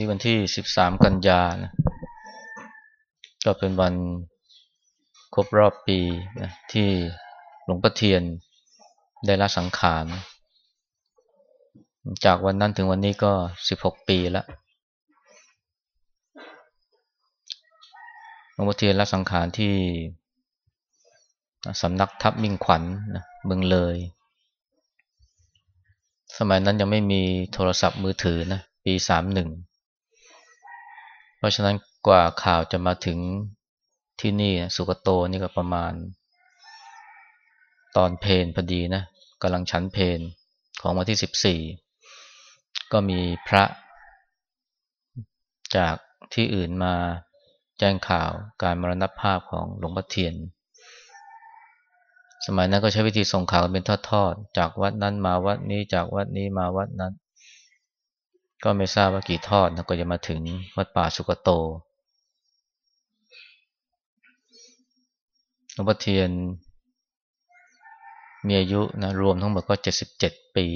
วันนี้วันที่ 13 กันยานะก็เป็นวันครบรอบปีนะที่หลวงพ่อเทียนได้ละสังขาร จากวันนั้นถึงวันนี้ก็ 16 ปีแล้วหลวงพ่อเทียนละสังขารที่สำนักทับมิ่งขวัญนะเมืองเลย สมัยนั้นยังไม่มีโทรศัพท์มือถือนะปี31 เพราะฉะนั้นกว่าข่าวจะมาถึงที่นี่สุกโตนี่ก็ประมาณ ตอนเพนพอดีนะกำลังชั้นเพนของวันที่สิบสี่ก็มีพระ จากที่อื่นมาแจ้งข่าวการมรณภาพของหลวงพ่อเทียน สมัยนั้นก็ใช้วิธีส่งข่าวเป็นทอดๆ จากวัดนั้นมาวัดนี้จากวัดนี้มาวัดนั้น ก็ไม่ทราบว่ากี่ทอดนะก็จะมาถึงวัดป่าสุกโตหลวงพ่อเทียนมีอายุนะรวมทั้งหมดก็เจ็ดสิบเจ็ดปี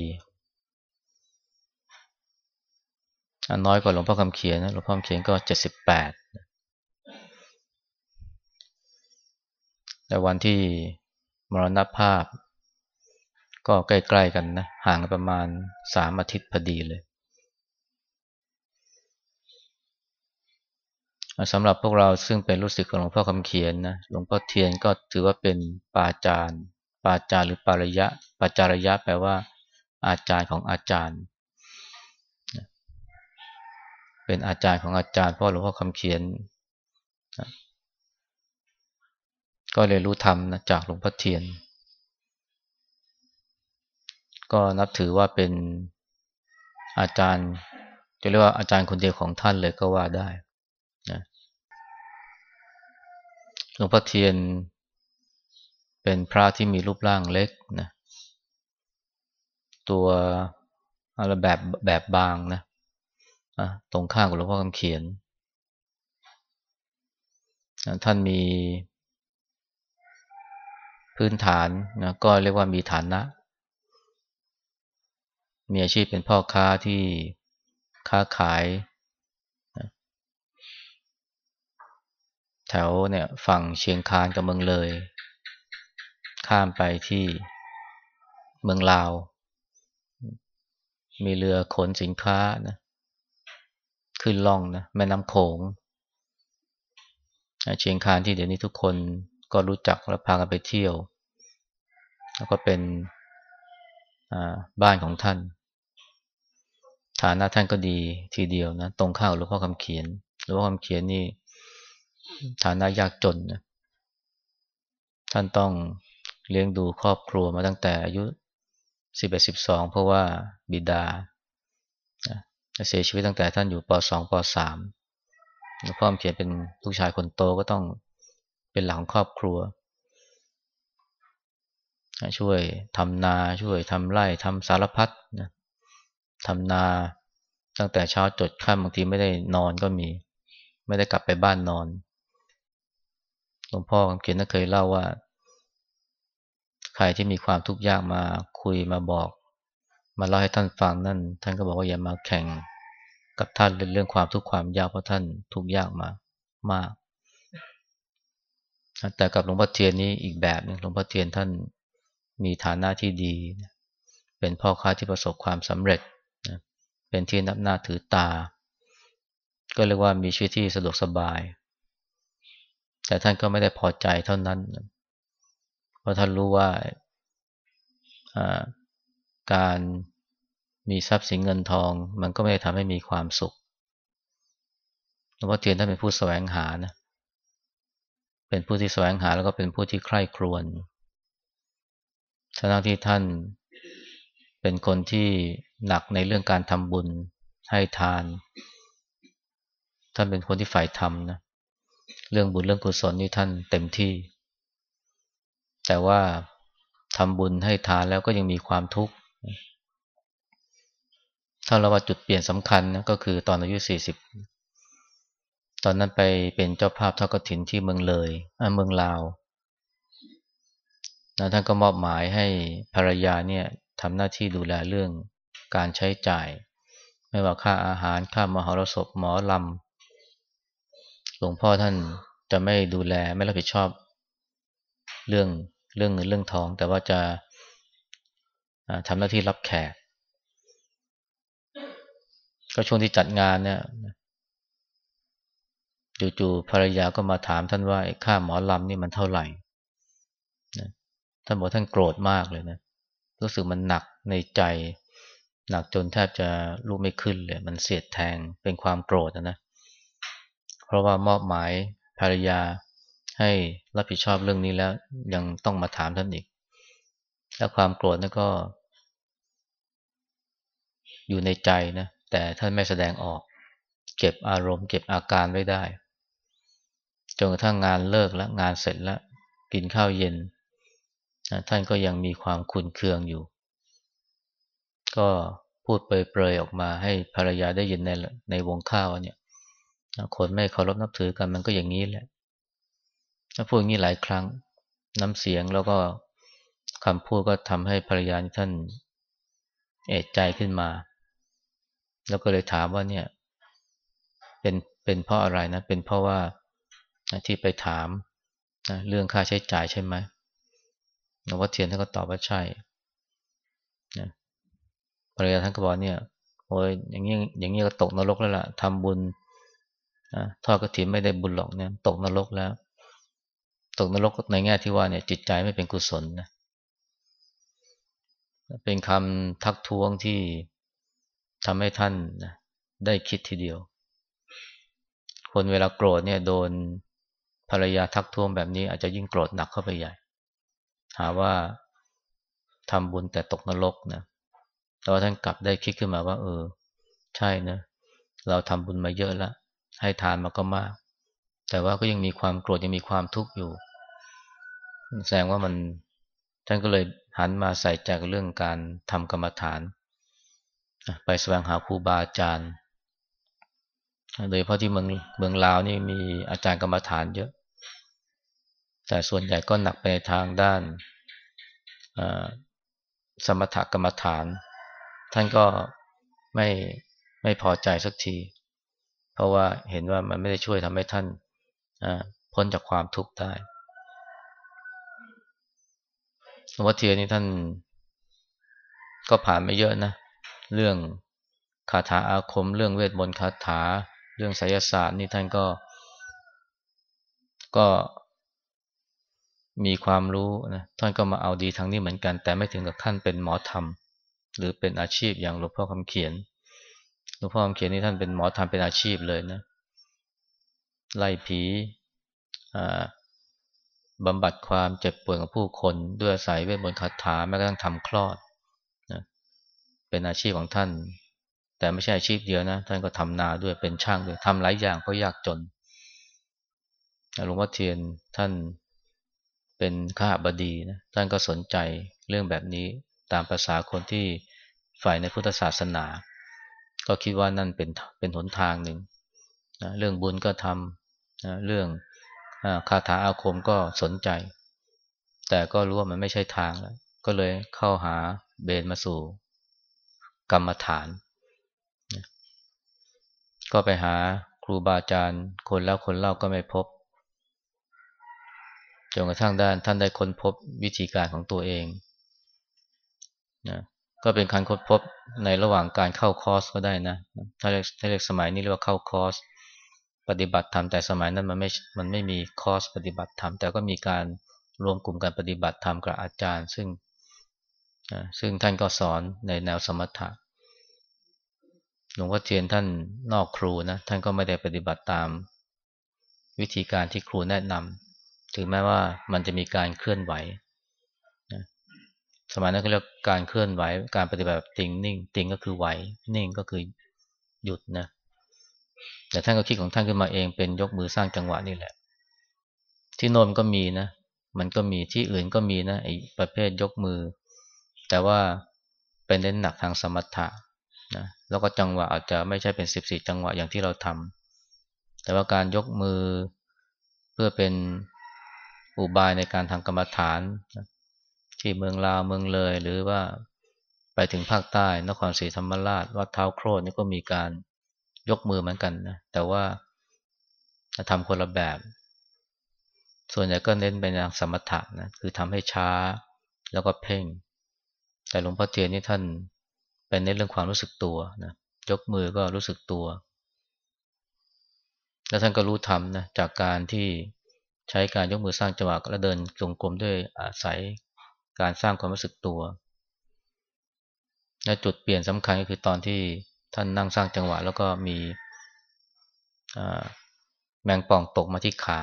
อันน้อยกว่าหลวงพ่อคำเขียนนะหลวงพ่อคำเขียนก็เจ็ดสิบแปดแต่วันที่มรณภาพ ก็ใกล้ ๆ กันนะห่างประมาณสามอาทิตย์พอดีเลย สำหรับพวกเราซึ่งเป็นลูกศิษย์ของหลวงพ่อคำเขียนนะหลวงพ่อเทียนก็ถือว่าเป็นปาจารย์ปาจารย์หรือปารยะปาจารยะแปลว่า อาจารย์ของอาจารย์ เป็นอาจารย์ของอาจารย์เพราะหลวงพ่อคำเขียน ก็เรียรู้ธรรมนะจากหลวงพ่อเทียน ก็นับถือว่าเป็นอาจารย์จะเรียกว่าอาจารย์คนเดียวของท่านเลยก็ว่าได้ หลวงพ่อเทียนเป็นพระที่มีรูปร่างเล็กนะตัวอะไรแบบแบบบางนะตรงข้างกับหลวงพ่อคำเขียน ท่านมีพื้นฐานนะก็เรียกว่ามีฐานะ มีอาชีพเป็นพ่อค้าที่ค้าขาย ถวเนี่ยฝั่งเชียงคานกับเมืองเลย ข้ามไปที่เมืองลาว มีเรือขนสินค้านะขึ้นล่องนะแม่น้ำโขงเชียงคานที่เดี๋ยวนี้ทุกคนก็รู้จักและพากันไปเที่ยว แล้วก็เป็นบ้านของท่าน ฐานะท่านก็ดีทีเดียวนะ ตรงข้าวหลวงพ่อคำเขียนหลวงพ่อคำเขียนนี่ ฐานะยากจนนะท่านต้องเลี้ยงดูครอบครัวมาตั้งแต่อายุสิบเอ็ดสิบสองเพราะว่าบิดาเสียชีวิตตั้งแต่ท่านอยู่ปสองปสามพ่อเขียนเป็นลูกชายคนโตก็ต้องเป็นหลังครอบครัว ช่วยทำนาช่วยทำไร่ทำสารพัดนะทำนาตั้งแต่เช้าจดค่ำบางทีไม่ได้นอนก็มี ไม่ได้กลับไปบ้านนอน ลวงพ่อคำเขียนน่เคยเล่าว่า ใครที่มีความทุกข์ยากมาคุยมาบอก มาเล่าให้ท่านฟังนั่น ท่านก็บอกว่าอย่ามาแข่งกับท่านเรื่องความทุกข์ความยากเพราะท่านทุกข์ยากมามาก แต่กับหลวงพ่อเทียนนี้อีกแบบนึงหลวงพ่อเทียนท่านมีฐานะที่ดี เป็นพ่อค้าที่ประสบความสำเร็จ เป็นที่นับหน้าถือตา ก็เรียกว่ามีชีวิตที่สะดวกสบาย แต่ท่านก็ไม่ได้พอใจเท่านั้น เพราะท่านรู้ว่าการมีทรัพย์สินเงินทอง มันก็ไม่ได้ทำให้มีความสุขหลวงพ่อเทียนท่านเป็นผู้แสวงหานะ เป็นผู้ที่แสวงหาแล้วก็เป็นผู้ที่ใคร่ครวญทั้งที่ท่านเป็นคนที่หนักในเรื่องการทำบุญให้ทาน ท่านเป็นคนที่ฝ่ายธรรมนะ เรื่องบุญเรื่องกุศลนี่ท่านเต็มที่ แต่ว่าทำบุญให้ทานแล้วก็ยังมีความทุกข์ ถ้าเราว่าจุดเปลี่ยนสำคัญนะก็คือตอนอายุสี่สิบตอนนั้นไปเป็นเจ้าภาพทอดกฐินที่เมืองเลยเมืองลาวแล้วท่านก็มอบหมายให้ภรรยาเนี่ยทำหน้าที่ดูแลเรื่องการใช้จ่าย ไม่ว่าค่าอาหารค่ามหรสพหมอลำ ลวงพ่อท่านจะไม่ดูแลไม่รับผิดชอบ เรื่องเรื่องเงินเรื่องทอง แต่ว่าจะทำหน้าที่รับแขก ก็ช่วงที่จัดงานเนี่ยจู่ๆภรรยาก็มาถามท่านว่าค่าหมอลำนี่มันเท่าไหร่ท่านบอกท่านโกรธมากเลยนะรู้สึกมันหนักในใจ หนักจนแทบจะลุกไม่ขึ้นเลย มันเสียดแทงเป็นความโกรธนะ เพราะว่ามอบหมายภรรยาให้รับผิดชอบเรื่องนี้แล้วยังต้องมาถามท่านอีก แล้วความโกรธนั่นก็ อยู่ในใจนะ แต่ท่านไม่แสดงออก เก็บอารมณ์ เก็บอาการไว้ได้ จนกระทั่งงานเลิกแล้วงานเสร็จแล้ว กินข้าวเย็น ท่านก็ยังมีความคุนเคืองอยู่ ก็พูดเปรยๆออกมาให้ภรรยาได้ยินในในวงข้าวเนี่ย คนไม่เคารพนับถือกันมันก็อย่างนี้แหละถ้าพูดอย่างนี้หลายครั้งน้ำเสียงแล้วก็คำพูดก็ทำให้ภรรยาท่านเอดใจขึ้นมา แล้วก็เลยถามว่าเนี่ยเป็นเป็นเพราะอะไรนะ เป็นเพราะว่าที่ไปถามเรื่องค่าใช้จ่ายใช่ไหมหลวงพ่อเทียนท่านก็ตอบว่าใช่นะภรรยาท่านก็บอกเนี่ยโอ้ยอย่างนี้อย่างนี้ก็ตกนรกแล้วล่ะทำบุญ ทอดกระถิ่นไม่ได้บุญหรอกเนี่ยตกนรกแล้ว ตกนรกในแง่ที่ว่าเนี่ยจิตใจไม่เป็นกุศลนะเป็นคำทักท้วงที่ทำให้ท่านนะได้คิดทีเดียว คนเวลาโกรธเนี่ยโดนภรรยาทักท้วงแบบนี้อาจจะยิ่งโกรธหนักเข้าไปใหญ่ หาว่าทำบุญแต่ตกนรกนะแต่ว่าท่านกลับได้คิดขึ้นมาว่า เออ ใช่นะ เราทำบุญมาเยอะแล้ว ให้ทานมาก็มาก แต่ว่าก็ยังมีความโกรธยังมีความทุกข์อยู่ แสดงว่ามันท่านก็เลยหันมาใส่ใจกับเรื่องการทำกรรมฐาน ไปแสวงหาครูบาอาจารย์ โดยเพราะที่เมืองเมืองลาวนี่มีอาจารย์กรรมฐานเยอะ แต่ส่วนใหญ่ก็หนักไปในทางด้านสมถกรรมฐาน ท่านก็ไม่ไม่พอใจสักที เพราะว่าเห็นว่ามันไม่ได้ช่วยทำให้ท่านพ้นจากความทุกข์ได้หลวงพ่อเทียนนี่ท่านก็ผ่านไม่เยอะนะ เรื่องคาถาอาคม เรื่องเวทมนต์คาถา เรื่องไสยศาสตร์นี่ท่านก็ ก็มีความรู้นะท่านก็มาเอาดีทางนี้เหมือนกัน แต่ไม่ถึงกับขั้นเป็นหมอธรรม หรือเป็นอาชีพอย่างหลวงพ่อคำเขียน หลวงพ่อเขียนนี่ท่านเป็นหมอธรรมเป็นอาชีพเลยนะ ไล่ผีบำบัดความเจ็บป่วยของผู้คน ด้วยอาศัยเวทมนต์คาถาแม้กระทั่งทำคลอดนะเป็นอาชีพของท่าน แต่ไม่ใช่อาชีพเดียวนะ ท่านก็ทำนาด้วยเป็นช่างด้วยทำหลายอย่างเพราะยากจนหลวงพ่อเทียนท่านเป็นข้าบดีนะท่านก็สนใจเรื่องแบบนี้ตามภาษาคนที่ฝ่ายในพุทธศาสนา ก็คิดว่านั่นเป็นเป็นหนทางหนึ่งนะเรื่องบุญก็ทำนะเรื่องคาถาอาคมก็สนใจ แต่ก็รู้ว่ามันไม่ใช่ทางแล้ว ก็เลยเข้าหาเบนมาสู่ กรรมฐานก็ไปหาครูบาอาจารย์ คนแล้วคนเล่าก็ไม่พบจนกระทั่งด้านท่านได้ค้นพบวิธีการของตัวเองนะ ก็เป็นการค้นพบในระหว่างการเข้าคอร์สก็ได้นะถ้าเรียกถ้าเรียกสมัยนี้เรียกว่าเข้าคอร์สปฏิบัติธรรมแต่สมัยนั้นมันไม่มันไม่มีคอร์สปฏิบัติธรรมแต่ก็มีการรวมกลุ่มการปฏิบัติธรรมกับอาจารย์ ซึ่งซึ่งท่านก็สอนในแนวสมถะหลวงพ่อเทียนท่านนอกครูนะท่านก็ไม่ได้ปฏิบัติตามวิธีการที่ครูแนะนำถึงแม้ว่ามันจะมีการเคลื่อนไหว สมัยนั้นเขาเรียกการเคลื่อนไหว การปฏิบัติติงนิ่ง ติงก็คือไหว นิ่งก็คือหยุดนะ แต่ท่านก็คิดของท่านขึ้นมาเองเป็นยกมือสร้างจังหวะนี่แหละ ที่โนมก็มีนะ มันก็มีที่อื่นก็มีนะไอ้ประเภทยกมือ แต่ว่าเป็นเน้นหนักทางสมถะนะแล้วก็จังหวะอาจจะไม่ใช่เป็นสิบสี่จังหวะอย่างที่เราทำแต่ว่าการยกมือเพื่อเป็นอุบายในการทำกรรมฐาน ที่เมืองลาวเมืองเลย หรือว่าไปถึงภาคใต้นครศรีธรรมราชวัดเท้าโครดนี่ก็มีการยกมือเหมือนกันนะแต่ว่าจะทำคนละแบบ ส่วนใหญ่ก็เน้นไปทางสมถะนะคือทำให้ช้าแล้วก็เพ่ง แต่หลวงพ่อเทียนนี่ท่านเป็นเน้นเรื่องความรู้สึกตัวนะยกมือก็รู้สึกตัว แล้วท่านก็รู้ทำนะจากการที่ใช้การยกมือสร้างจังหวะและเดินจงกรมด้วยอาศัย การสร้างความรู้สึกตัว และจุดเปลี่ยนสำคัญก็คือตอนที่ท่านนั่งสร้างจังหวะ แล้วก็มีแมงป่องตกมาที่ขา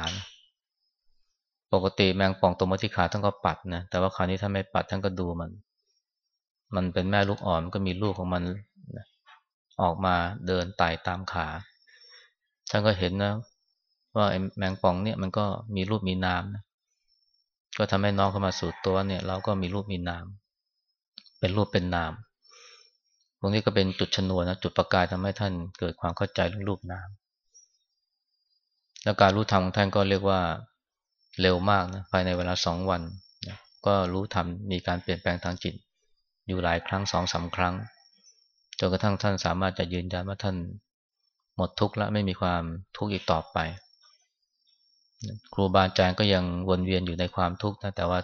ปกติแมงป่องตกมาที่ขาท่านก็ปัดนะ แต่ว่าคราวนี้ท่านไม่ปัดท่านก็ดูมัน มันเป็นแม่ลูกอ่อนก็มีลูกของมันออกมาเดินไต่ตามขา ท่านก็เห็นนะว่าแมงป่องเนี่ยมันก็มีรูปมีนามนะ ก็ทำให้น้องเข้ามาสู่ตัวเนี่ย เราก็มีรูปมีนาม เป็นรูปเป็นนาม ตรงนี้ก็เป็นจุดชนวนนะจุดประกายทำให้ท่านเกิดความเข้าใจเรื่องรูปนาม แล้วการรู้ธรรมของท่านก็เรียกว่าเร็วมากนะภายในเวลาสองวันนะก็รู้ธรรมมีการเปลี่ยนแปลงทางจิต อยู่หลายครั้งสองสาครั้งจนกระทั่งท่านสามารถจะยืนยันว่าท่านหมดทุกข์และไม่มีความทุกข์อีกต่อไป ครูบาอาจารย์ก็ยังวนเวียนอยู่ในความทุกข์นะแต่ว่า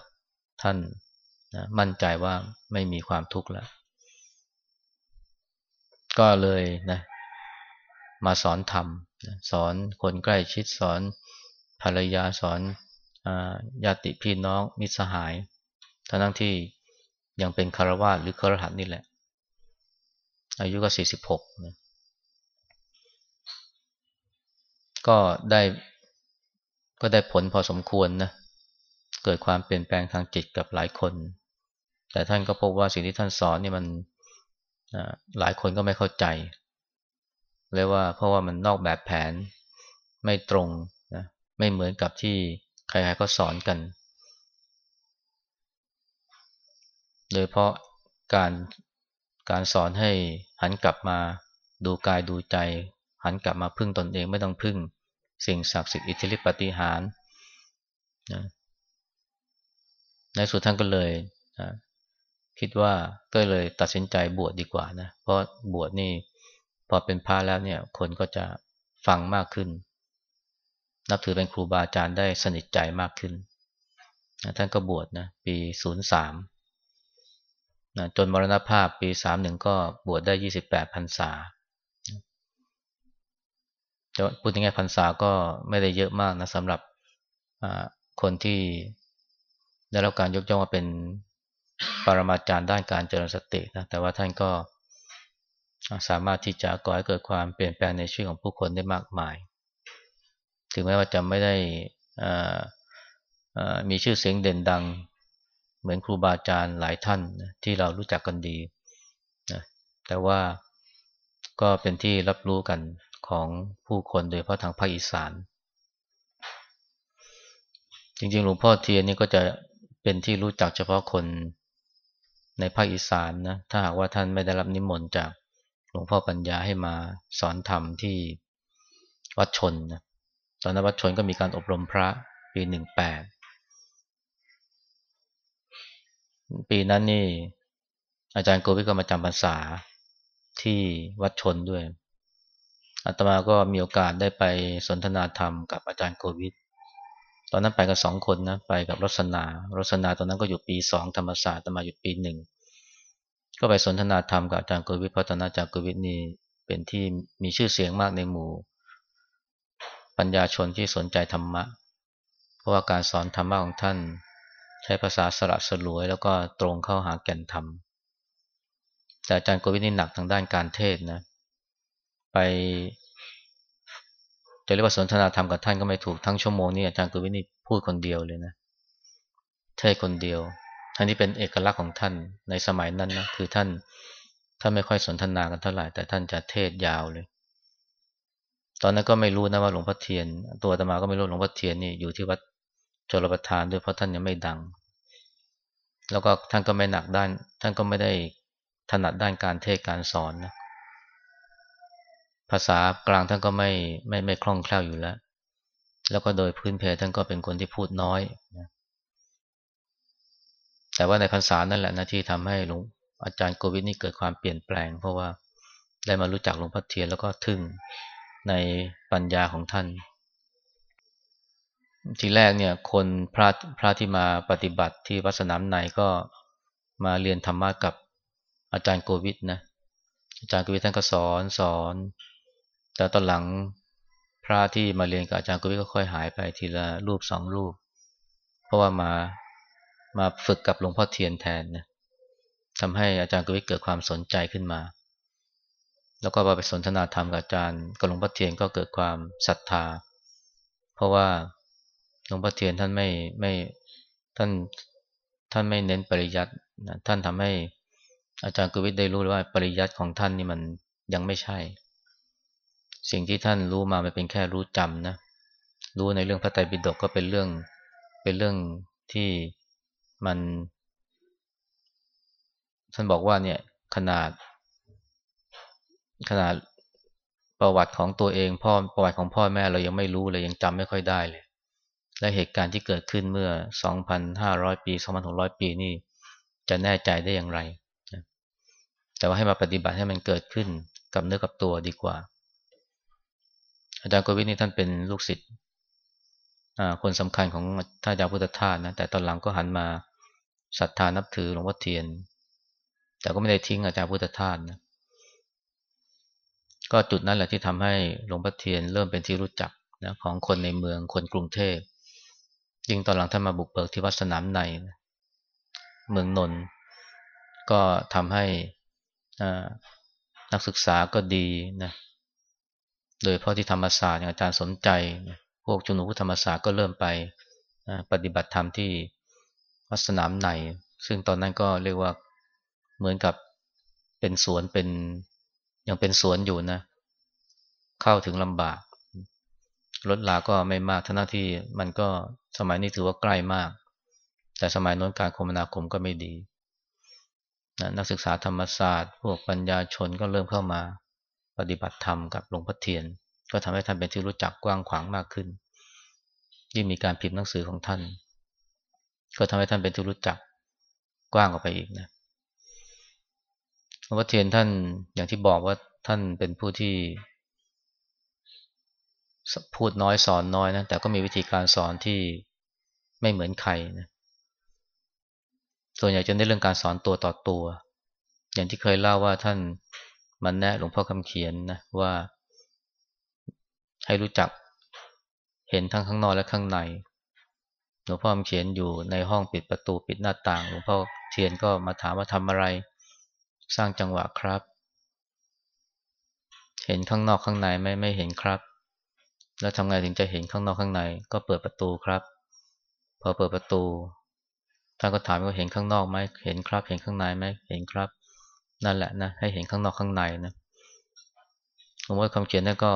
ท่านนะมั่นใจว่าไม่มีความทุกข์แล้ว ก็เลยนะมาสอนธรรมสอนคนใกล้ชิดสอนภรรยาสอนญาติพี่น้องมิตรสหายทั้งที่ยังเป็นคารวะหรือคารหัสนี่แหละ อายุก็สี่สิบหกนะก็ได้ ก็ได้ผลพอสมควรนะเกิดความเปลี่ยนแปลงทางจิตกับหลายคน แต่ท่านก็พบว่าสิ่งที่ท่านสอนนี่มันหลายคนก็ไม่เข้าใจเลยว่าเพราะว่ามันนอกแบบแผนไม่ตรงนะไม่เหมือนกับที่ใครๆก็สอนกัน โดยเพราะการการสอนให้หันกลับมาดูกายดูใจ หันกลับมาพึ่งตนเองไม่ต้องพึ่ง สิ่งศักดิ์สิทธิ์อิทธิฤทธิปฏิหารนะในสุดท่านก็เลยนะคิดว่าก็เลยตัดสินใจบวชดดีกว่านะเพราะบวชนี่พอเป็นพระแล้วเนี่ยคนก็จะฟังมากขึ้น นับถือเป็นครูบาอาจารย์ได้สนิทใจมากขึ้นนะท่านก็บวชนะปีศูนย์สามนะจนมรณภาพปีสามหนึ่งก็บวชได้ยี่สิบแปดพรรษา จะพูดง่ายพรรษาก็ไม่ได้เยอะมากนะสำหรับคนที่ได้รับการยกย่องว่าเป็นปรมาจารย์ด้านการเจริญสตินะแต่ว่าท่านก็สามารถที่จะก่อให้เกิดความเปลี่ยนแปลงในชีวิตของผู้คนได้มากมาย ถึงแม้ว่าจะไม่ได้มีชื่อเสียงเด่นดัง เหมือนครูบาอาจารย์หลายท่านที่เรารู้จักกันดีนะแต่ว่าก็เป็นที่รับรู้กัน ของผู้คนโดยเพราะทางภาคอีสาน จริงๆ หลวงพ่อเทียนนี่ก็จะเป็นที่รู้จักเฉพาะคนในภาคอีสานนะ ถ้าหากว่าท่านไม่ได้รับนิมนต์จากหลวงพ่อปัญญาให้มาสอนธรรมที่วัดชนนะ ตอนนั้นวัดชนก็มีการอบรมพระปีหนึ่งแปดปีนั้นนี่อาจารย์โกวิทก็มาจำพรรษาที่วัดชนด้วย อาตมาก็มีโอกาสได้ไปสนทนาธรรมกับอาจารย์โควิด ตอนนั้นไปกันสองคนนะ ไปกับรสนารสนาตอนนั้นก็อยู่ปีสองธรรมศาสตร์ตมาอยู่ปีหนึ่ง ก็ไปสนทนาธรรมกับอาจารย์โควิดเพราะตอนนั้นอาจารย์โควิดนี่เป็นที่มีชื่อเสียงมากในหมู่ ปัญญาชนที่สนใจธรรมะ เพราะว่าการสอนธรรมะของท่าน ใช้ภาษาสระสลวย แล้วก็ตรงเข้าหาแก่นธรรมแต่อาจารย์โควิดนี่หนักทางด้านการเทศนะ ไปจะเรียกว่าสนทนาธรรมกับท่านก็ไม่ถูกทั้งชั่วโมงนี้อาจารย์กุวินี่พูดคนเดียวเลยนะเทศคนเดียวท่านที่เป็นเอกลักษณ์ของท่านในสมัยนั้นนะคือท่านท่านไม่ค่อยสนทนากันเท่าไหร่ แต่ท่านจะเทศยาวเลย ตอนนั้นก็ไม่รู้นะว่าหลวงพ่อเทียน ตัวตมาก็ไม่รู้หลวงพ่อเทียนนี่อยู่ที่วัดจรประทานด้วยเพราะท่านยังไม่ดัง แล้วก็ท่านก็ไม่หนักด้าน ท่านก็ไม่ได้ถนัดด้านการเทศการสอนนะ ภาษากลางท่านก็ไม่ไม่ไม่คล่องแคล่วอยู่แล้ว แล้วก็โดยพื้นเพท่านก็เป็นคนที่พูดน้อยนะแต่ว่าในภาษานั่นแหละนะที่ทำให้หลวงอาจารย์โควิดนี่เกิดความเปลี่ยนแปลง เพราะว่าได้มารู้จักหลวงพ่อเทียนแล้วก็ทึ่งในปัญญาของท่าน ทีแรกเนี่ยคนพระพระที่มาปฏิบัติที่วัดสนามในก็มาเรียนธรรมะกับอาจารย์โควิดนะอาจารย์โควิดท่านก็สอนสอน แต่ตอนหลังพระที่มาเรียนกับอาจารย์โควิก็ค่อยหายไปทีละรูปสองรูป เพราะว่ามามาฝึกกับหลวงพ่อเทียนแทนนะทำให้อาจารย์กวิทเกิดความสนใจขึ้นมา แล้วก็ไปสนทนาธรรมกับอาจารย์กับหลวงพ่อเทียนก็เกิดความศรัทธา เพราะว่าหลวงพ่อเทียนท่านไม่ไม่ท่านท่านไม่เน้นปริยัตินะท่านทำให้อาจารย์กวิทได้รู้ว่าปริยัติของท่านนี่มันยังไม่ใช่ สิ่งที่ท่านรู้มามันเป็นแค่รู้จำนะ รู้ในเรื่องพระไตรปิฎกก็เป็นเรื่อง เป็นเรื่องที่มัน ท่านบอกว่าเนี่ยขนาด ขนาดประวัติของตัวเองพ่อประวัติของพ่อแม่เรายังไม่รู้เลยยังจำไม่ค่อยได้เลย และเหตุการณ์ที่เกิดขึ้นเมื่อ 2,500 ปี 2,600 ปีนี่จะแน่ใจได้อย่างไร แต่ว่าให้มาปฏิบัติให้มันเกิดขึ้นกับเนื้อกับตัวดีกว่า อาจารย์โกวิทนี่ท่านเป็นลูกศิษย์คนสำคัญของท่านอาจารย์พุทธทาสนะแต่ตอนหลังก็หันมาศรัทธานับถือหลวงพ่อเทียน แต่ก็ไม่ได้ทิ้งอาจารย์พุทธทาสนะก็จุดนั้นแหละที่ทำให้หลวงพ่อเทียนเริ่มเป็นที่รู้จักนะของคนในเมืองคนกรุงเทพยิ่งตอนหลังท่านมาบุกเบิกที่วัดสนามในนะเมืองนนท์ก็ทำให้นักศึกษาก็ดีนะ โดยเพราะที่ธรรมศาสตร์อาจารย์สนใจ พวกชุนุพุทธรรมศาสตร์ก็เริ่มไปปฏิบัติธรรมที่วัดสนามในซึ่งตอนนั้นก็เรียกว่าเหมือนกับเป็นสวนเป็นยังเป็นสวนอยู่นะ เข้าถึงลำบากรถลาก็ไม่มากท่านาที่มันก็สมัยนี้ถือว่าใกล้มาก แต่สมัยน้นการคมนาคมก็ไม่ดี นักศึกษาธรรมศาสตร์ พวกปัญญาชนก็เริ่มเข้ามา ปฏิบัติธรรมกับหลวงพ่อเทียน ก็ทำให้ท่านเป็นที่รู้จักกว้างขวางมากขึ้น ยิ่งมีการพิมพ์หนังสือของท่าน ก็ทำให้ท่านเป็นที่รู้จักกว้างออกไปอีกนะหลวงพ่อเทียนท่านอย่างที่บอกว่าท่านเป็นผู้ที่ พูดน้อยสอนน้อยนะแต่ก็มีวิธีการสอนที่ไม่เหมือนใครนะส่วนใหญ่จะในเรื่องการสอนตัวต่อตัว อย่างที่เคยเล่าว่าท่าน มันแนะหลวงพ่อคำเขียนนะว่า ให้รู้จักเห็นทั้งข้างนอกและข้างใน หลวงพ่อคำเขียนอยู่ในห้องปิดประตูปิดหน้าต่าง หลวงพ่อเทียนก็มาถามว่าทำอะไร สร้างจังหวะครับ เห็นข้างนอกข้างในไหมไม่เห็นครับ แล้วทำไงถึงจะเห็นข้างนอกข้างใน ก็เปิดประตูครับ พอเปิดประตูท่านก็ถามว่าเห็นข้างนอกไหมเห็นครับ เห็นข้างในไหมเห็นครับ นั่นแหละนะให้เห็นข้างนอกข้างในนะหลวงพ่อคำเขียนนั่นก็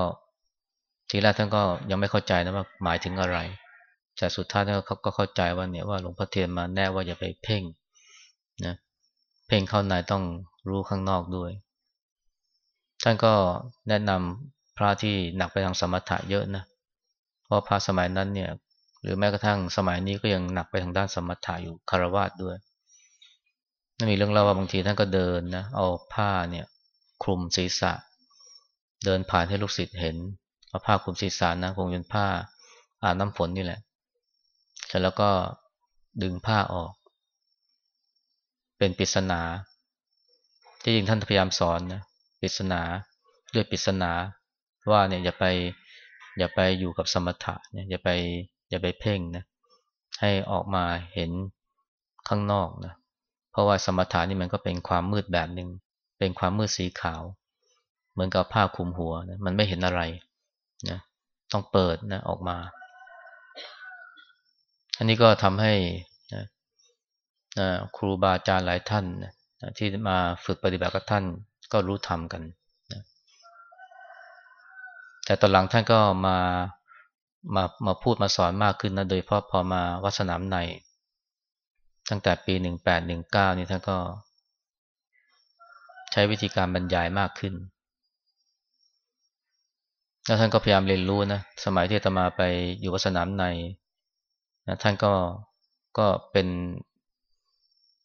ทีแรกท่านก็ยังไม่เข้าใจนะว่าหมายถึงอะไรแต่สุดท้ายเขาก็เข้าใจว่าเนี่ยว่าหลวงพ่อเทียนมาแน่ว่าอย่าไปเพ่งนะเพ่งเข้าในต้องรู้ข้างนอกด้วย ท่านก็แนะนำพระที่หนักไปทางสมถะเยอะนะเพราะพระสมัยนั้นเนี่ย หรือแม้กระทั่งสมัยนี้ก็ยังหนักไปทางด้านสมถะอยู่คารวะด้วย นั่นมีเรื่องเล่าว่าบางทีท่านก็เดินนะเอาผ้าเนี่ยคลุมศีรษะ เดินผ่านให้ลูกศิษย์เห็นเอาผ้าคลุมศีรษะนะคงเป็นผ้าอาบน้ำฝนนี่แหละเสร็จแล้วก็ดึงผ้าออก เป็นปริศนาที่จริงท่านพยายามสอนนะปริศนาด้วยปริศนาว่าเนี่ยอย่าไปอย่าไปอยู่กับสมถะเนี่ยอย่าไปอย่าไปเพ่งนะให้ออกมาเห็นข้างนอกนะ เพราะว่าสมถะนี่มันก็เป็นความมืดแบบหนึ่งเป็นความมืดสีขาว เหมือนกับผ้าคลุมหัวนะมันไม่เห็นอะไรนะต้องเปิดนะออกมา อันนี้ก็ทำให้นะนะครูบาอาจารย์หลายท่านนะที่มาฝึกปฏิบัติกับท่านก็รู้ธรรมกันนะแต่ตอนหลังท่านก็มามามาพูดมาสอนมากขึ้นนะโดยเพราะพอมาวัดสนามใน ตั้งแต่ปีหนึ่งแปดหนึ่งเก้านี่ท่านก็ ใช้วิธีการบรรยายมากขึ้น แล้วท่านก็พยายามเรียนรู้นะ สมัยที่ตมาไปอยู่วัดสนามในนะท่านก็ก็เป็น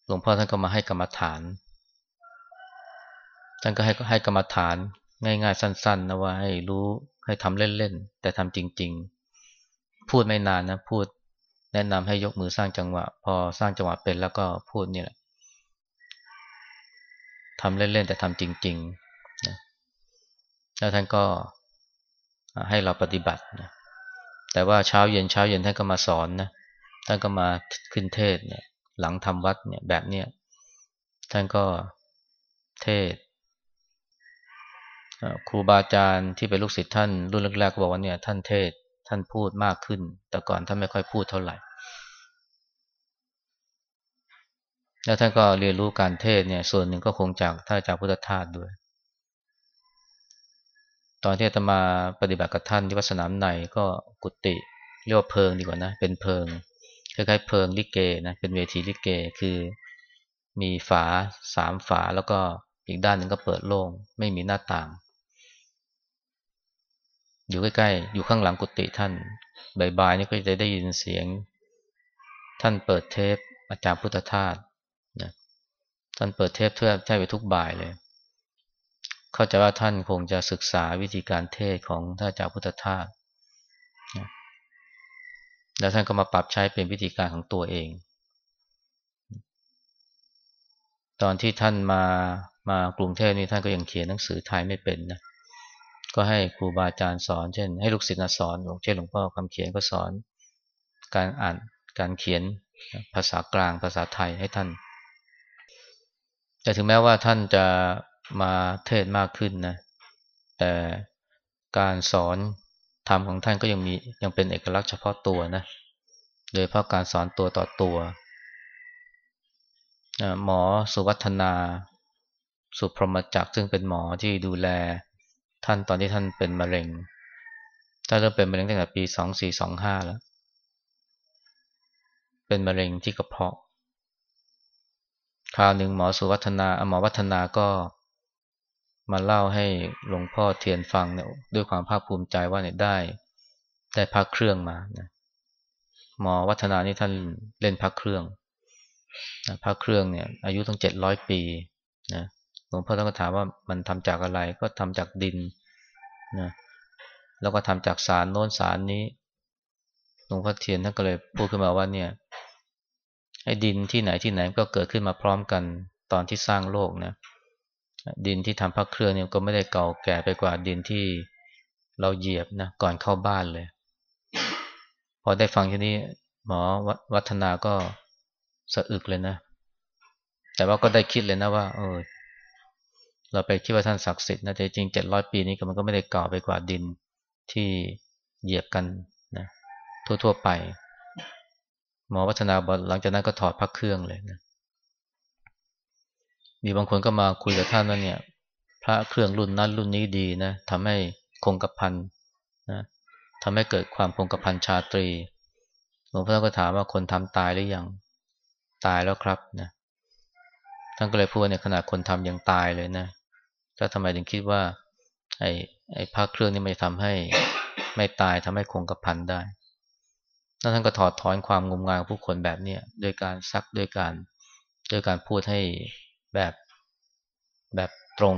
หลวงพ่อท่านก็มาให้กรรมฐาน ท่านก็ให้ให้กรรมฐานง่ายๆ สั้นๆนะว่าให้รู้ให้ทำเล่นๆ แต่ทำจริง ๆ พูดไม่นานนะ พูด แนะนำให้ยกมือสร้างจังหวะ พอสร้างจังหวะเป็นแล้วก็พูดนี่แหละทำเล่นๆแต่ทำจริงๆนะแล้วท่านก็ให้เราปฏิบัตินะแต่ว่าเช้าเย็นเช้าเย็นท่านก็มาสอนนะท่านก็มาขึ้นเทศเนี่ย หลังทำวัดเนี่ยแบบเนี้ยท่านก็เทศครูบาอาจารย์ที่เป็นลูกศิษย์ท่านรุ่นแรกๆก็บอกว่าเนี่ยท่านเทศท่านพูดมากขึ้น แต่ก่อนท่านไม่ค่อยพูดเท่าไหร่ แล้วท่านก็เรียนรู้การเทศเนี่ย ส่วนหนึ่งก็คงจากท่านจากพุทธทาสด้วย ตอนที่จะมาปฏิบัติกับท่านที่วัดสนามในก็กุฏิเรียกว่าเพิงดีกว่านะ เป็นเพิงคล้ายๆเพิงลิเกนะเป็นเวทีลิเกคือมีฝาสามฝาแล้วก็อีกด้านหนึ่งก็เปิดโล่งไม่มีหน้าต่าง อยู่ใกล้ๆ อยู่ข้างหลังกุฏิท่านบ่ายๆนี่ก็จะได้ยินเสียง ท่านเปิดเทปอาจารย์พุทธทาส ท่านเปิดเทปเทื่อใช่ไปทุกบ่ายเลย เข้าใจว่าท่านคงจะศึกษาวิธีการเทศของท่านอาจารย์พุทธทาสนะแล้วท่านก็มาปรับใช้เป็นวิธีการของตัวเอง ตอนที่ท่านมามากรุงเทพนี่ท่านก็ยังเขียนหนังสือไทยไม่เป็นนะ ก็ให้ครูบาอาจารย์สอน เช่น ให้ลูกศิษย์สอนหลวงเช่นหลวงพ่อคำเขียนก็สอน การอ่านการเขียนภาษากลางภาษาไทยให้ท่าน แต่ถึงแม้ว่าท่านจะมาเทศมากขึ้นนะ แต่การสอนธรรมของท่านก็ยังมียังเป็นเอกลักษณ์เฉพาะตัวนะ โดยเพราะการสอนตัวต่อตัวหมอสุวัฒนา สุพรหมจักซึ่งเป็นหมอที่ดูแลท่านตอนที่ท่านเป็นมะเร็งท่านเริ่มเป็นมะเร็งตั้งแต่ปีสองสี่สองห้าแล้ว เป็นมะเร็งที่กระเพาะ คราวหนึ่งหมอสุวัฒนาหมอวัฒนาก็มาเล่าให้หลวงพ่อเทียนฟังเนี่ยด้วยความภาคภูมิใจว่าเนี่ยได้ ได้พักเครื่องมานะหมอวัฒนานี่ท่านเล่นพักเครื่องนะพักเครื่องเนี่ยอายุตั้งเจ็ดร้อยปีนะหลวงพ่อท่านก็ถามว่ามันทำจากอะไรก็ทำจากดินนะแล้วก็ทำจากสารโน้นสารนี้หลวงพ่อเทียนท่านก็เลยพูดขึ้นมาว่าเนี่ย ไอ้ดินที่ไหนที่ไหนก็เกิดขึ้นมาพร้อมกันตอนที่สร้างโลกนะดินที่ทำพักเครื่องเนี่ยก็ไม่ได้เก่าแก่ไปกว่าดินที่เราเหยียบนะก่อนเข้าบ้านเลย พอได้ฟังทีนี้หมอวัฒนาก็สะอึกเลยนะ แต่ว่าก็ได้คิดเลยนะว่า เออ เราไปคิดว่าท่านศักดิ์สิทธิ์นะแต่จริงเจ็ดร้อยปีนี้มันก็ไม่ได้เก่าไปกว่าดินที่เหยียบกันนะทั่วๆไป หมอวัฒนาบอกหลังจากนั้นก็ถอดพักเครื่องเลยนะมีบางคนก็มาคุยกับท่านว่าเนี่ย พระเครื่องรุ่นนั้นรุ่นนี้ดีนะทำให้คงกระพันนะทำให้เกิดความคงกระพันชาตรีหลวงพ่อก็ถามว่าคนทำตายหรือยังตายแล้วครับนะท่านก็เลยพูดว่าเนี่ยขนาดคนทำยังตายเลยนะแล้วทำไมถึงคิดว่าไอ้ไอ้ภาคเครื่องนี่ไม่ทำให้ไม่ตายทำให้คงกระพันได้ แล้วท่านก็ถอดถอนความงมงายของผู้คนแบบเนี้ยโดยการซักด้วยการด้วยการพูดให้แบบแบบตรง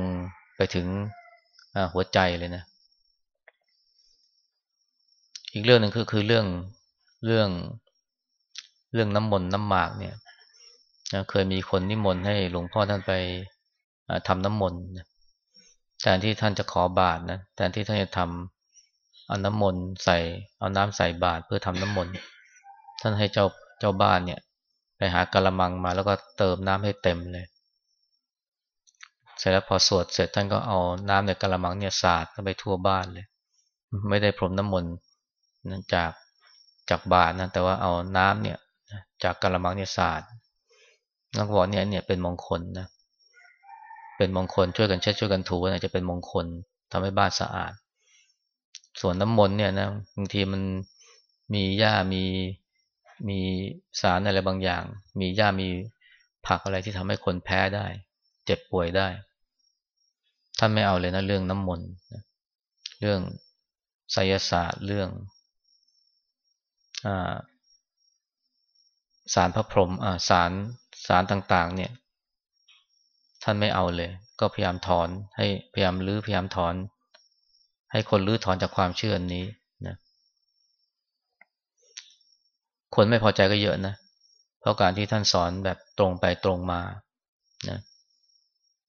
ไปถึงหัวใจเลยนะ อีกเรื่องหนึ่งคือคือเรื่องเรื่องเรื่องน้ำมนต์น้ำหมากเนี่ยเคยมีคนนิมนต์ให้หลวงพ่อท่านไปทำน้ำมนต์แทนที่ท่านจะขอบาตรนะแทนที่ท่านจะทำ เอาน้ำมนต์ใส่เอาน้ำใส่บาตรเพื่อทำน้ำมนต์ท่านให้เจ้าเจ้าบ้านเนี่ย ไปหากระมังมาแล้วก็เติมน้ำให้เต็มเลย เสร็จแล้วพอสวดเสร็จท่านก็เอาน้ำในกระมังเนี่ยสาดไปทั่วบ้านเลย ไม่ได้พรมน้ำมนต์จากจากบาตรนะแต่ว่าเอาน้ำเนี่ยจากกระมังเนี่ยสาดนักบอกเนี่ยเนี่ยเป็นมงคลนะเป็นมงคลช่วยกันเช็ดช่วยกันถูนะจะเป็นมงคลทำให้บ้านสะอาด สวนน้ำมนต์เนี่ยนะบางทีมันมีหญ้ามีมีสารอะไรบางอย่าง มีหญ้ามีผักอะไรที่ทำให้คนแพ้ได้ เจ็บป่วยได้ท่านไม่เอาเลยนะเรื่องน้ำมนต์เรื่องไสยศาสตร์เรื่องอสารพระพรหมสารสารต่างๆ เนี่ย ท่านไม่เอาเลย ก็พยายามถอนให้พยายามลื้อพยายามถอน ให้คนลื้อถอนจากความเชื่อนี้นะคนไม่พอใจก็เยอะนะ เพราะการที่ท่านสอนแบบตรงไปตรงมานะ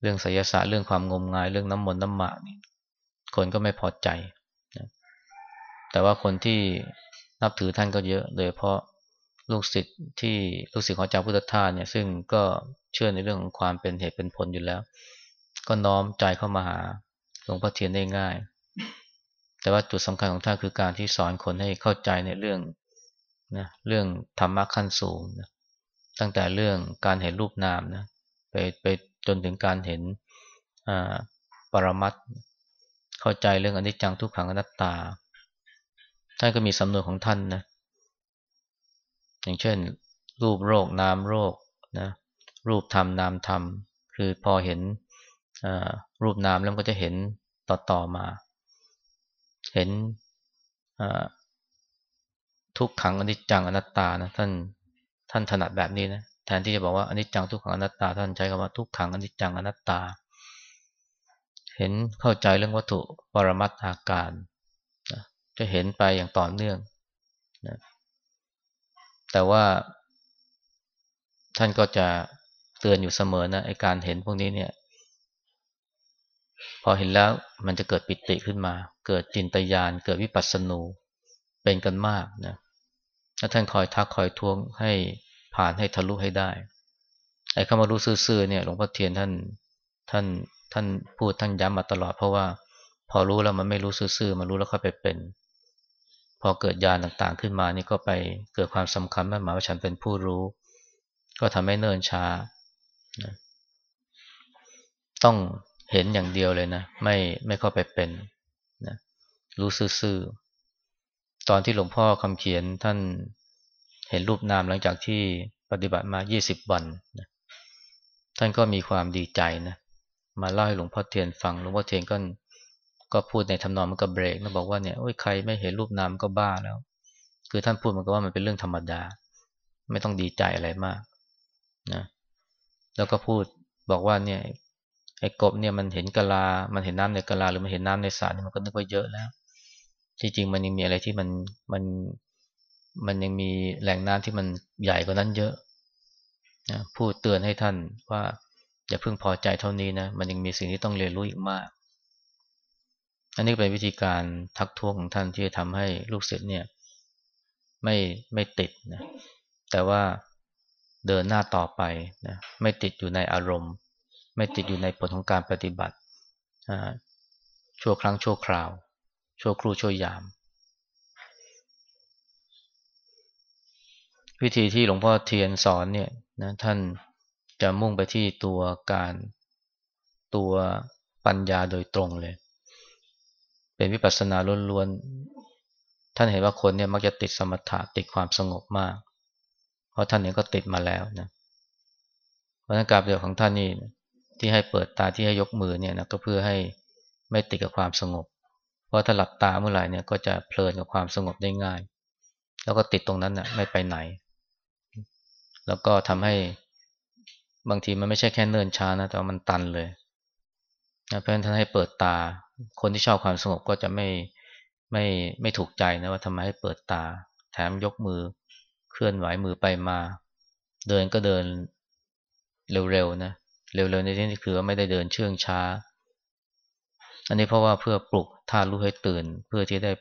เรื่องไสยศาสตร์เรื่องความงมงาย เรื่องน้ำมนต์น้ำหมากนี่คนก็ไม่พอใจนะแต่ว่าคนที่นับถือท่านก็เยอะ โดยเพราะลูกศิษย์ที่ลูกศิษย์ของเจ้าพุทธทาสเนี่ยซึ่งก็เชื่อในเรื่องของความเป็นเหตุเป็นผลอยู่แล้ว ก็น้อมใจเข้ามาหาหลวงพ่อเทียนได้ง่าย แต่ว่าจุดสำคัญของท่านคือการที่สอนคนให้เข้าใจในเรื่องนะเรื่องธรรมะขั้นสูงนะตั้งแต่เรื่องการเห็นรูปนามนะไปไปจนถึงการเห็นปรมัตเข้าใจเรื่องอนิจจังทุกขังอนัตตา ท่านก็มีสำนวนของท่านนะอย่างเช่น รูปโรคนามโรคนะรูปธรรมนามธรรม คือพอเห็นรูปนามแล้วก็จะเห็นต่อต่อมา เห็นทุกขังอนิจจังอนัตตานะท่านท่านถนัดแบบนี้นะแทนที่จะบอกว่าอนิจจังทุกขังอนัตตา ท่านใช้คำว่าทุกขังอนิจจังอนัตตา เห็นเข้าใจเรื่องวัตถุปรมัตถาการนะจะเห็นไปอย่างต่อเนื่องนะแต่ว่า ท่านก็จะเตือนอยู่เสมอนะไอการเห็นพวกนี้เนี่ย พอเห็นแล้วมันจะเกิดปิติขึ้นมา เกิดจินตยาน เกิดวิปัสสนูเป็นกันมากนะแล้วท่านคอยทักคอยทวงให้ผ่านให้ทะลุให้ได้ไอ้คำว่ารู้ซื่อๆเนี่ยหลวงพ่อเทียนท่านท่านท่านพูดท่านย้ำมาตลอดเพราะว่า พอรู้แล้วมันไม่รู้ซื่อๆมันรู้แล้วค่อยไปเป็น พอเกิดญาณต่างๆขึ้นมานี่ก็ไปเกิดความสำคัญมั่นหมายว่าฉันเป็นผู้รู้ ก็ทำให้เนิ่นช้านะต้อง เห็นอย่างเดียวเลยนะ ไม่ไม่เข้าไปเป็นนะรู้ซื่อๆตอนที่หลวงพ่อคำเขียนท่านเห็นรูปนามหลังจากที่ปฏิบัติมา 20 วันนะท่านก็มีความดีใจนะ มาเล่าให้หลวงพ่อเทียนฟังหลวงพ่อเทียนก็ก็พูดในทำนองมันก็เบรกนะบอกว่าเนี่ยโอ้ยใครไม่เห็นรูปนามก็บ้าแล้ว คือท่านพูดมันก็ว่ามันเป็นเรื่องธรรมดา ไม่ต้องดีใจอะไรมากนะแล้วก็พูดบอกว่าเนี่ย ไอ้กบเนี่ยมันเห็นกะลา มันเห็นน้ำในกะลาหรือมันเห็นน้ำในสระนี่มันก็นึกว่าเยอะแล้วจริงๆมันยังมีอะไรที่มันมันมันยังมีแหล่งน้ำที่มันใหญ่กว่านั้นเยอะนะพูดเตือนให้ท่านว่าอย่าเพิ่งพอใจเท่านี้นะ มันยังมีสิ่งที่ต้องเรียนรู้อีกมาก อันนี้เป็นวิธีการทักท้วงของท่านที่จะทำให้ลูกศิษย์เนี่ย ไม่ไม่ติดนะ แต่ว่าเดินหน้าต่อไปนะ ไม่ติดอยู่ในอารมณ์ ไม่ติดอยู่ในผลของการปฏิบัติชั่วครั้งชั่วคราว ชั่วครู่ชั่วยาม วิธีที่หลวงพ่อเทียนสอนเนี่ยนะท่านจะมุ่งไปที่ตัวการตัวปัญญาโดยตรงเลย เป็นวิปัสสนาล้วนๆ ท่านเห็นว่าคนเนี่ยมักจะติดสมถะติดความสงบมาก เพราะท่านเองก็ติดมาแล้วนะเพราะนั้นการเดียวของท่านนี่ ที่ให้เปิดตาที่ให้ยกมือเนี่ยนะก็เพื่อให้ไม่ติดกับความสงบ เพราะถ้าหลับตาเมื่อไหร่เนี่ยก็จะเพลินกับความสงบได้ง่าย แล้วก็ติดตรงนั้นนะ่ะไม่ไปไหน แล้วก็ทำให้บางทีมันไม่ใช่แค่เนินช้านะแต่มันตันเลยนะเพราะฉะนั้นท่านให้เปิดตา คนที่ชอบความสงบก็จะไม่ไม่ไม่ถูกใจนะว่าทำไมให้เปิดตา แถมยกมือเคลื่อนไหวมือไปมา เดินก็เดินเร็วๆนะ เร็วๆในที่นี้คือว่าไม่ได้เดินเชื่องช้า อันนี้เพราะว่าเพื่อปลุกท่ารู้ให้ตื่น เพื่อที่ได้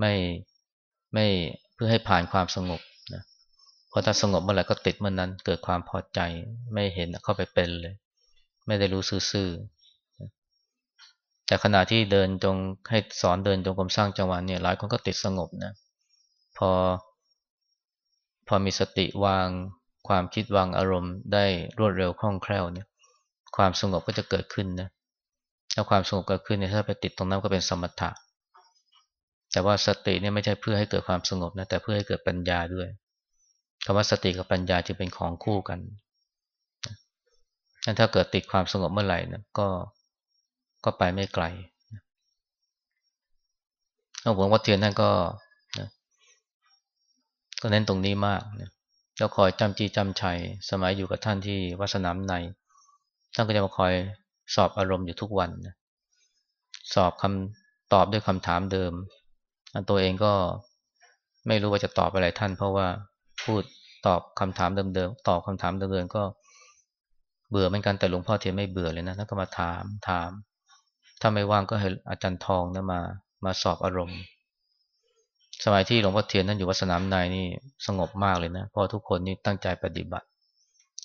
ไม่ไม่เพื่อให้ผ่านความสงบนะพอถ้าสงบเมื่อไหร่ก็ติดเมื่อนนั้น เกิดความพอใจไม่เห็นเข้าไปเป็นเลย ไม่ได้รู้ซื่อๆแต่ขณะที่เดินจงให้สอนเดินจงกรมสร้างจังหวะเนี่ยหลายคนก็ติดสงบนะพอพอมีสติวาง ความคิดวางอารมณ์ได้รวดเร็วคล่องแคล่วเนี่ยความสงบก็จะเกิดขึ้นนะถ้าความสงบเกิดขึ้นเนี่ยถ้าไปติดตรงนั้นก็เป็นสมถะ แต่ว่าสติเนี่ยไม่ใช่เพื่อให้เกิดความสงบนะแต่เพื่อให้เกิดปัญญาด้วยคำว่าสติกับปัญญาจะเป็นของคู่กันถ้าเกิดติดความสงบเมื่อไหร่นะก็ก็ไปไม่ไกลหลวงพ่อเทียนท่านก็นะก็เน้นตรงนี้มากนะ แล้วคอยจำจีจำชัย สมัยอยู่กับท่านที่วัดสนามใน ท่านก็จะมาคอยสอบอารมณ์อยู่ทุกวันนะสอบคำตอบด้วยคำถามเดิม ตัวเองก็ไม่รู้ว่าจะตอบอะไรท่าน เพราะว่าพูดตอบคำถามเดิมๆตอบคำถามเดิมๆก็เบื่อเหมือนกันแต่หลวงพ่อเทียนไม่เบื่อเลยนะท่านก็มาถามถาม ถ้าไม่ว่างก็ให้อาจารย์ทองนะมามาสอบอารมณ์ สมัยที่หลวงพ่อเทียนนั้นอยู่วัดสนามในนี่สงบมากเลยนะเพราะทุกคนนี่ตั้งใจปฏิบัติ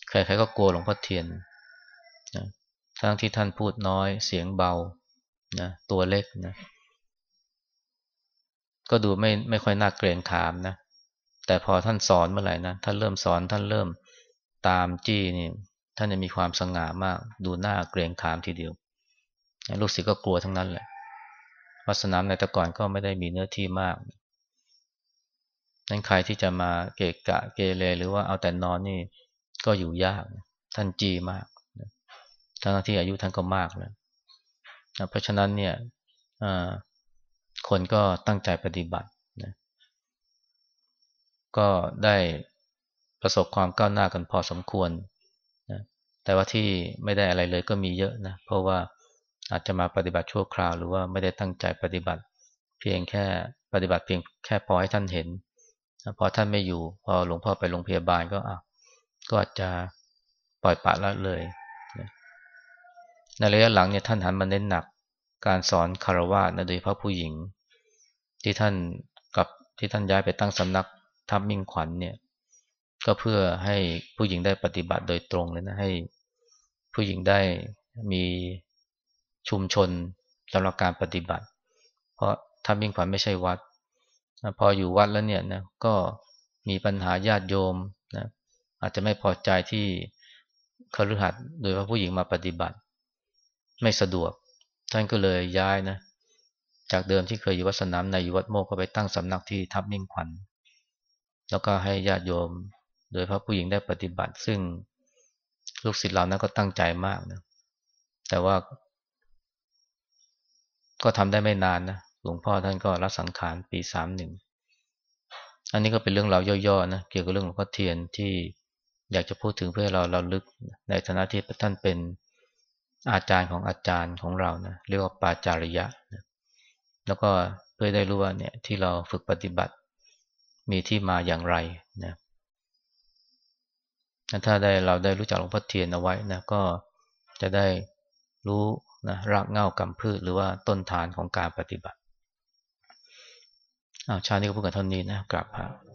ใครๆก็กลัวหลวงพ่อเทียนนะทั้งที่ท่านพูดน้อยเสียงเบานะตัวเล็กนะก็ดูไม่ไม่ค่อยน่าเกรงขามนะแต่พอท่านสอนเมื่อไหร่นะท่านเริ่มสอนท่านเริ่มตามจี้นี่ท่านจะมีความสง่ามาก ดูหน้าเกรงขามทีเดียวลูกศิษย์ก็กลัวทั้งนั้นแหละวัสนามในแต่ก่อนก็ไม่ได้มีเนื้อที่มากนั้ นใครที่จะมาเกะกะเกเรหรือว่าเอาแต่นอนนี่ก็อยู่ยากท่านจีมากทั้งที่อายุท่านก็มากแล้วเพราะฉะนั้นเนี่ยคนก็ตั้งใจปฏิบัตินะก็ได้ประสบความก้าวหน้ากันพอสมควรนะแต่ว่าที่ไม่ได้อะไรเลยก็มีเยอะนะ เพราะว่าอาจจะมาปฏิบัติชั่วคราว หรือว่าไม่ได้ตั้งใจปฏิบัติ เพียงแค่ปฏิบัติเพียงแค่พอให้ท่านเห็น พอท่านไม่อยู่ พอหลวงพ่อไปโรงพยาบาลก็อะก็อาจจะปล่อยปละละเลย ในระยะหลังเนี่ยท่านหันมาเน้นหนักการสอนคารวะนะโดยพาะผู้หญิง ที่ท่านกับที่ท่านย้ายไปตั้งสำนักทับมิ่งขวัญเนี่ย ก็เพื่อให้ผู้หญิงได้ปฏิบัติโดยตรงเลยนะให้ผู้หญิงได้มีชุมชนสำหรับการปฏิบัติ เพราะทับมิ่งขวัญไม่ใช่วัด พออยู่วัดแล้วเนี่ยนะก็มีปัญหาญาติโยมนะอาจจะไม่พอใจที่คฤหัสถ์โดยว่าผู้หญิงมาปฏิบัติ ไม่สะดวก ท่านก็เลยย้ายนะ จากเดิมที่เคยอยู่วัดสนามในอยู่วัดโมกก็ไปตั้งสำนักที่ทับมิ่งขวัญ แล้วก็ให้ญาติโยมโดยพระผู้หญิงได้ปฏิบัติ ซึ่งลูกศิษย์เรานั้นก็ตั้งใจมากนะแต่ว่า ก็ทำได้ไม่นานนะ หลวงพ่อท่านก็รับสังขารปีสามหนึ่งอันนี้ก็เป็นเรื่องราวย่อๆนะเกี่ยวกับเรื่องหลวงพ่อเทียนที่อยากจะพูดถึงเพื่อเราเราลึกในฐานะที่ท่านเป็นอาจารย์ของอาจารย์ของเรานะเรียกว่าปาจาริยะนะแล้วก็เพื่อได้รู้ว่าเนี่ยที่เราฝึกปฏิบัติมีที่มาอย่างไรนะถ้าได้เราได้รู้จักหลวงพ่อเทียนเอาไว้นะก็จะได้รู้นะรากเหง้ากำพืชหรือว่าต้นฐานของการปฏิบัติ อาชาตินี้ก็พูดกันเท่านี้นะกราบพระ